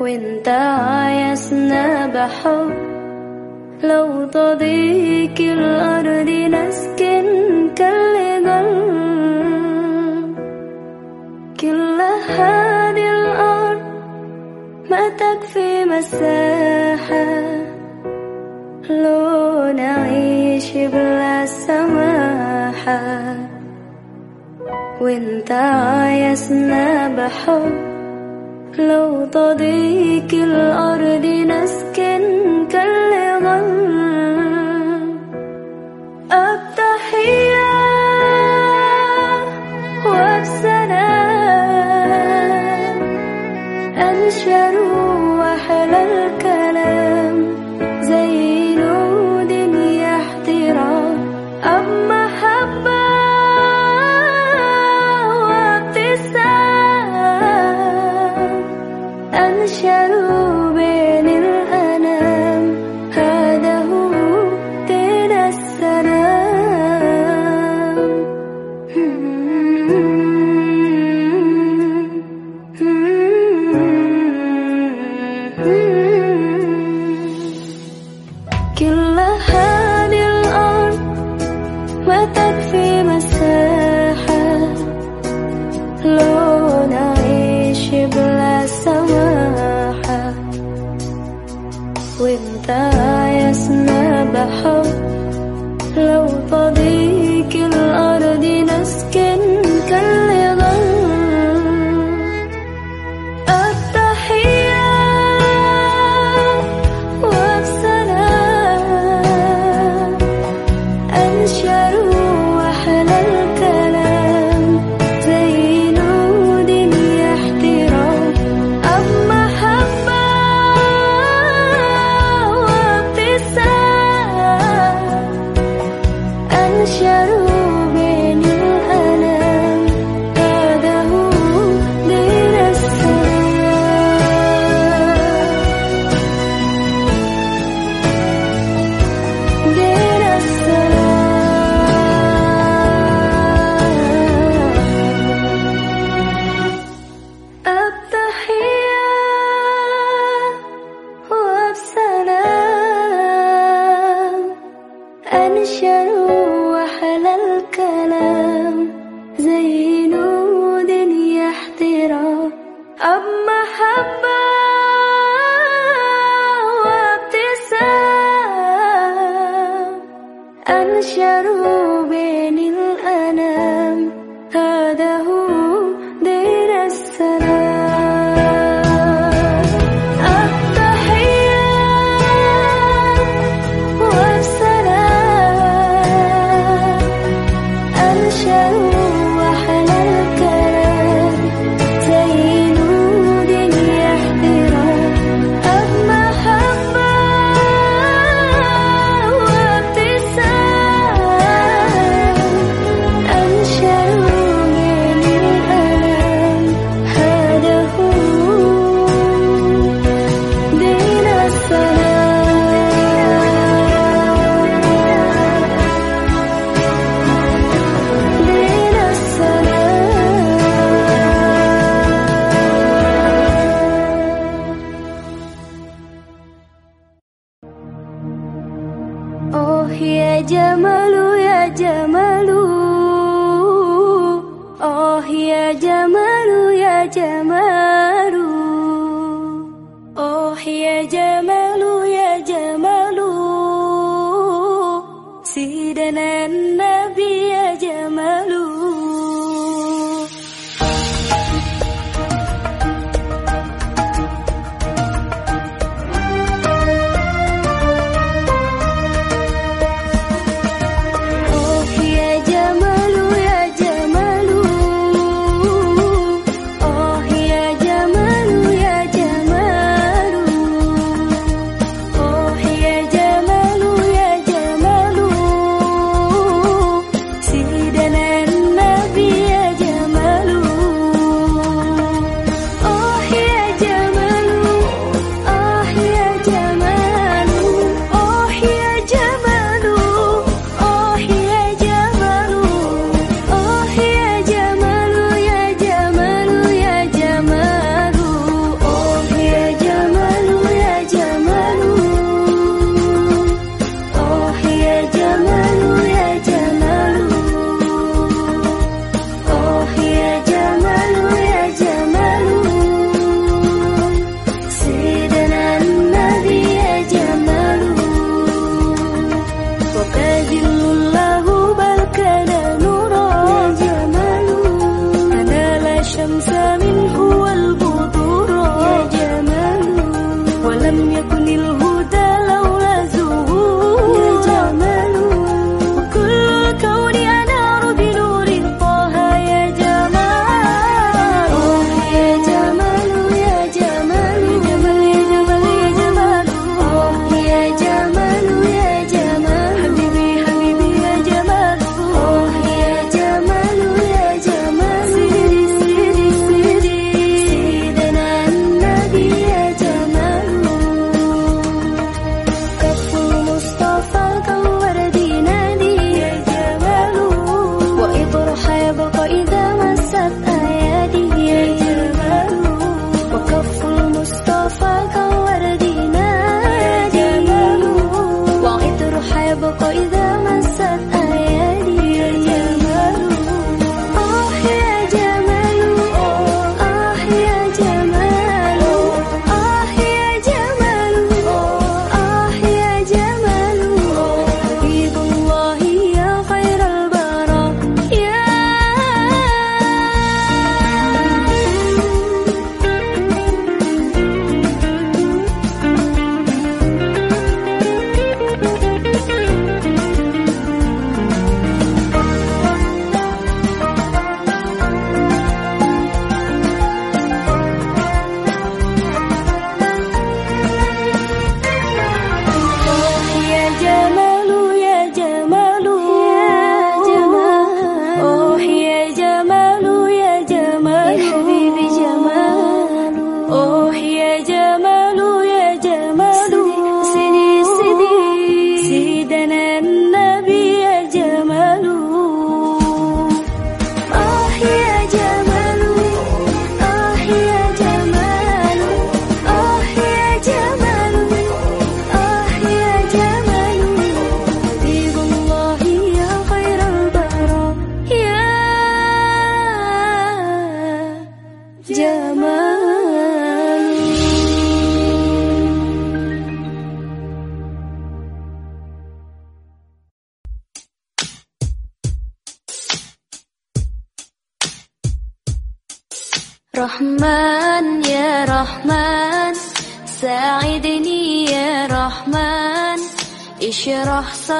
وانت عايزنا بحب لو تضيك الأرض نسكن كل قلب كل هذه الأرض ما تكفي مساحة. لو نعيش بلا سماحة. وانت عايزنا بحب. لو تضيك الأرض نسكن كل كلمة 让我做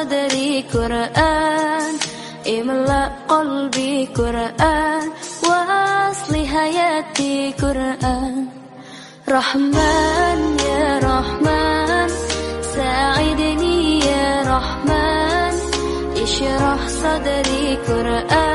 صدري قرآن املأ قلبي قرآن وأصلي حياتي قرآن. رحمن يا رحمن ساعدني يا رحمن اشرح صدري قرآن.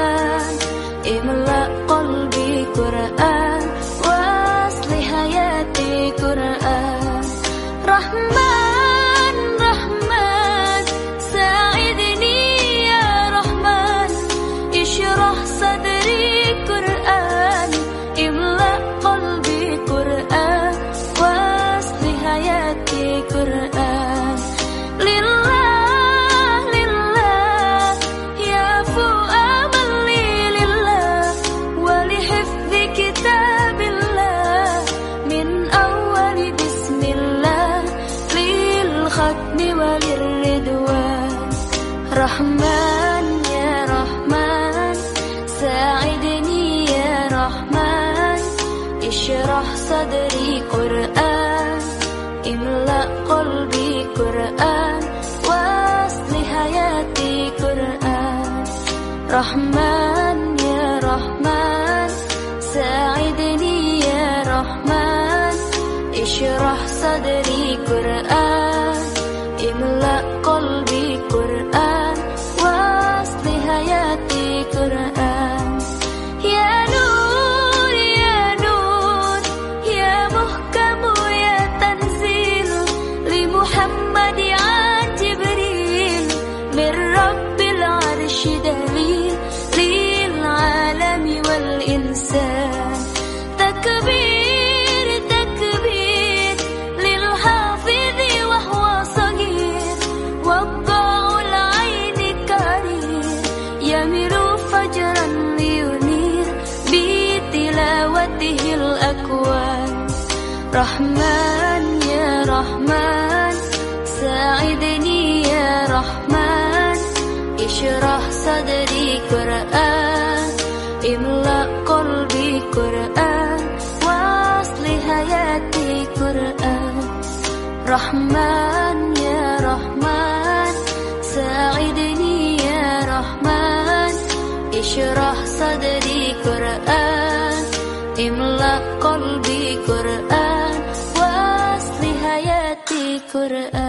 Quran.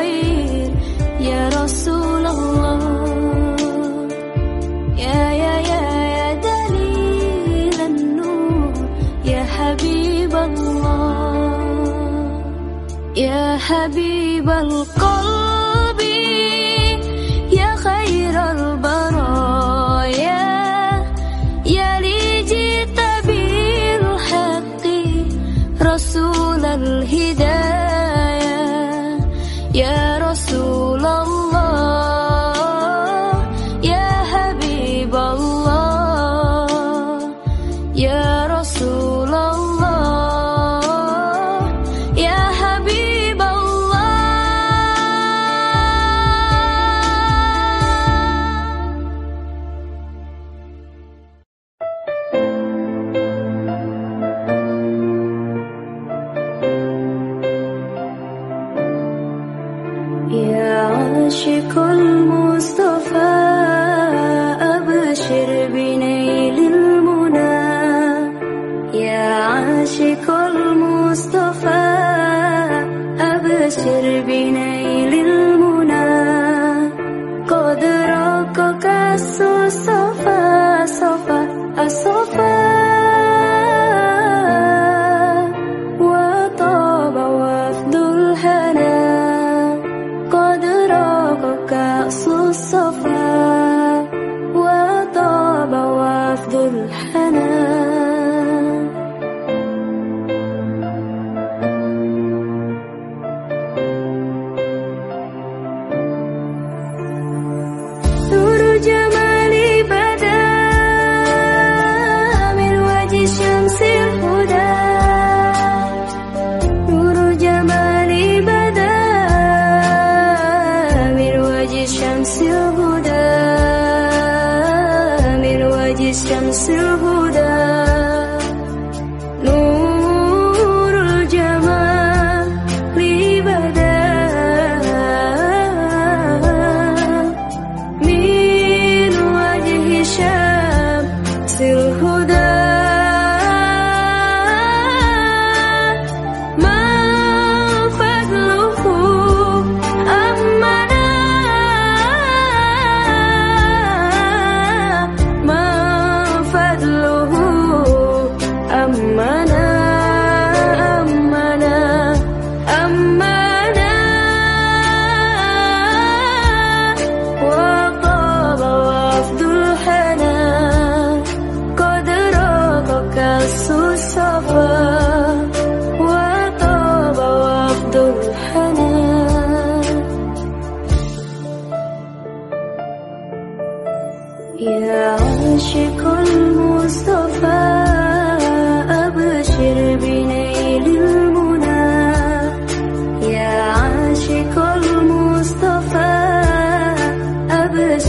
الخير يا رسول الله. يا يا يا يا دليل النور. يا حبيب الله. يا حبيب القلب.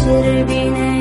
should have been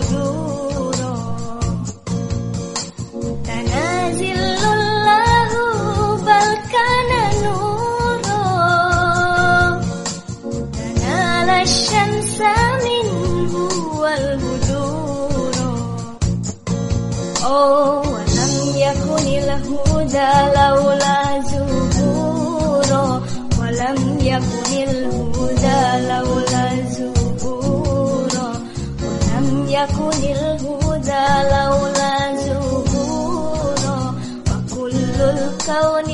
أنت لولا زهوره ولم يكن الهدى لولا زهوره ولم يكن الهدى لولا زهوره وكل الكون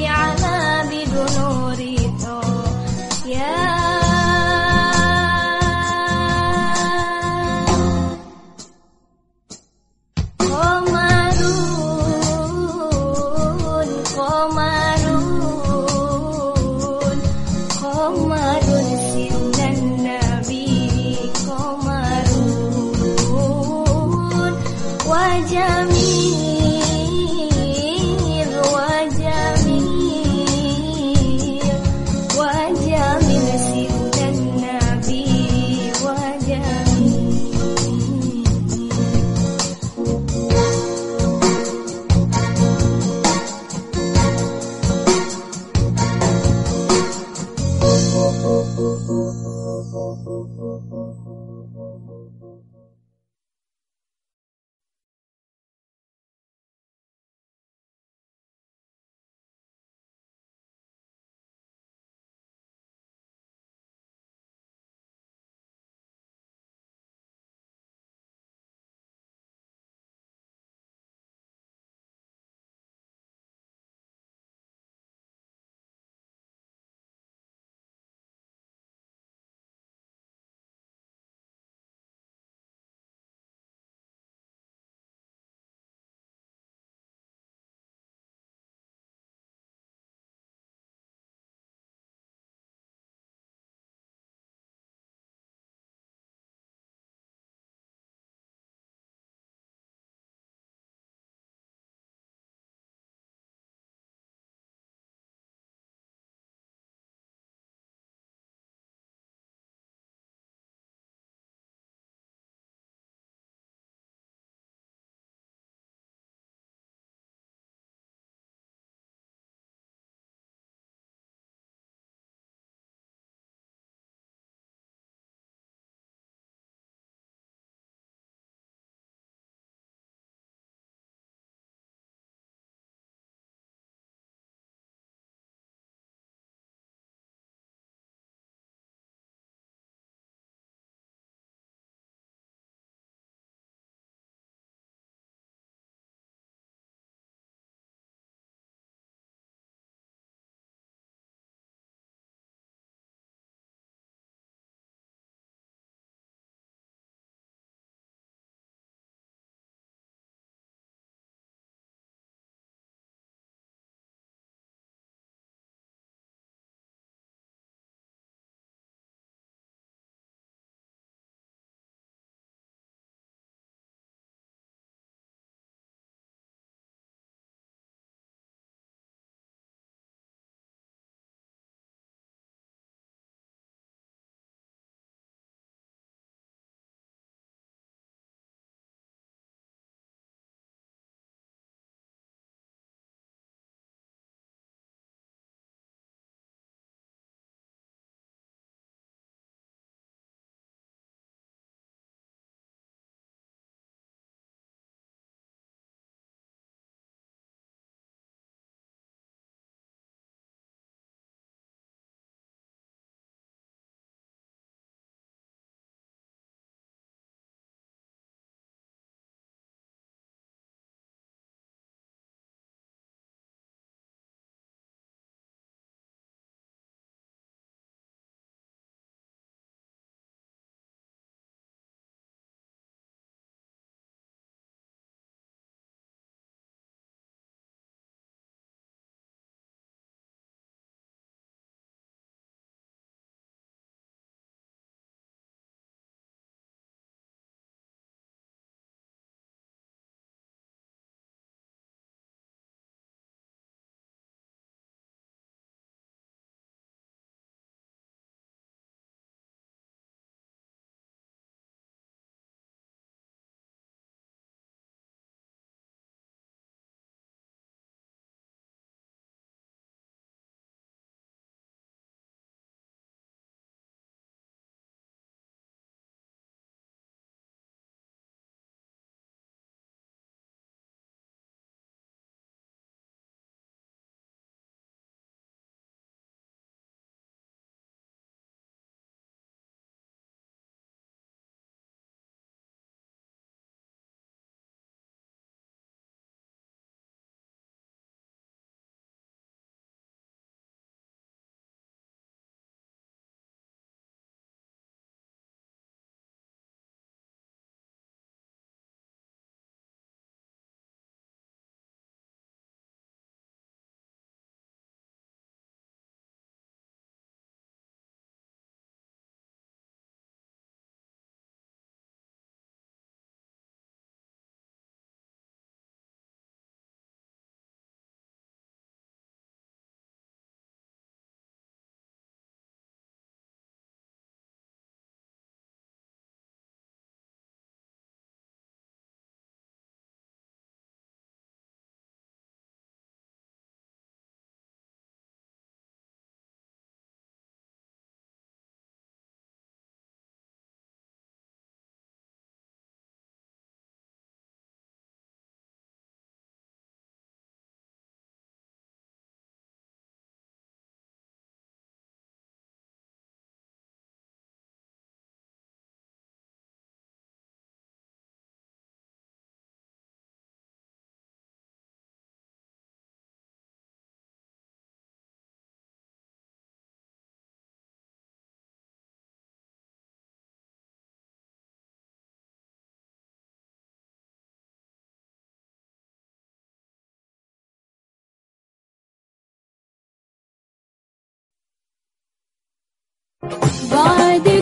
بعد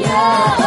yeah.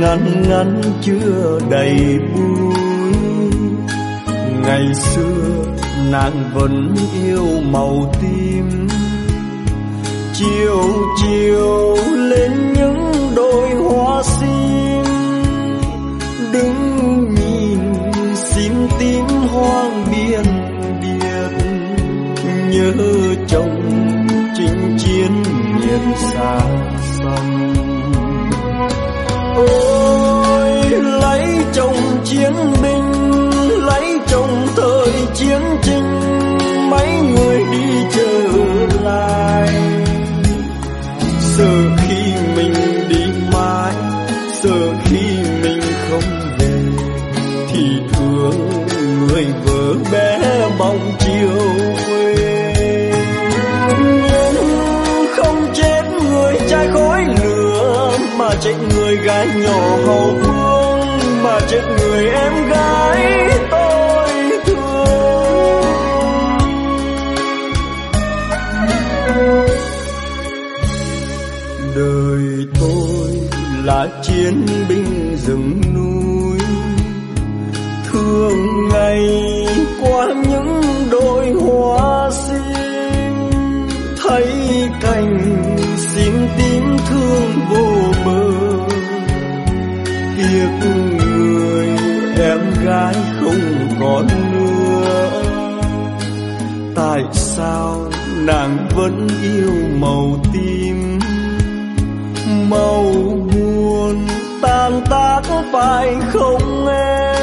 Ngắn ngắn chưa đầy vui. Ngày xưa nàng vẫn yêu màu tim. Chiều chiều lên những đôi hoa sim. Đứng nhìn sim tím hoang biên biệt. Nhớ chồng chinh chiến miền xa ôi lấy chồng chiến binh lấy chồng thời chiến tranh chiến binh rừng núi. Thương ngày qua những đôi hoa sim thấy cành xin tím thương vô bờ. Tiếc người em gái không còn nữa. Tại sao nàng vẫn yêu màu tim màu buồn Tàn tác phải không em?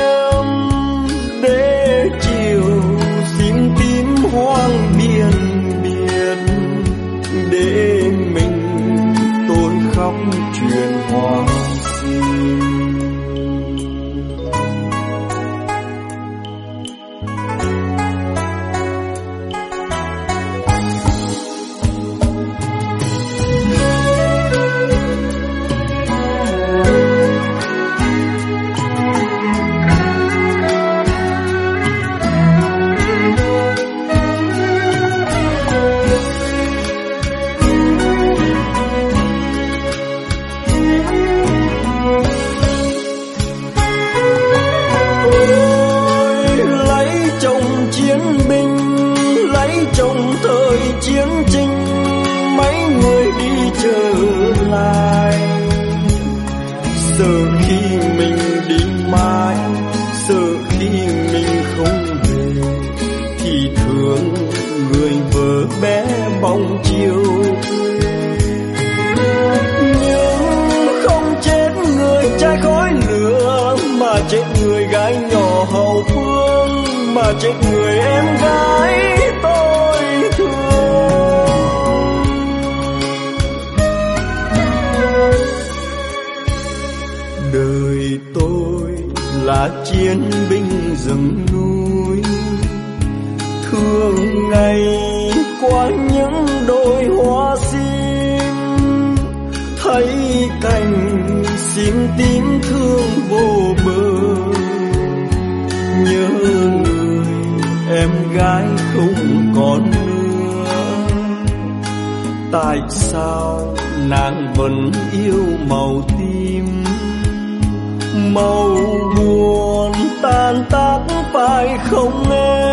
Rừng núi. Thương ngày qua những đôi hoa sim, thấy cành xin tím thương vô bờ. Nhớ người em gái không còn nữa. Tại sao nàng vẫn yêu màu tim? Màu buồn tan tác phải không em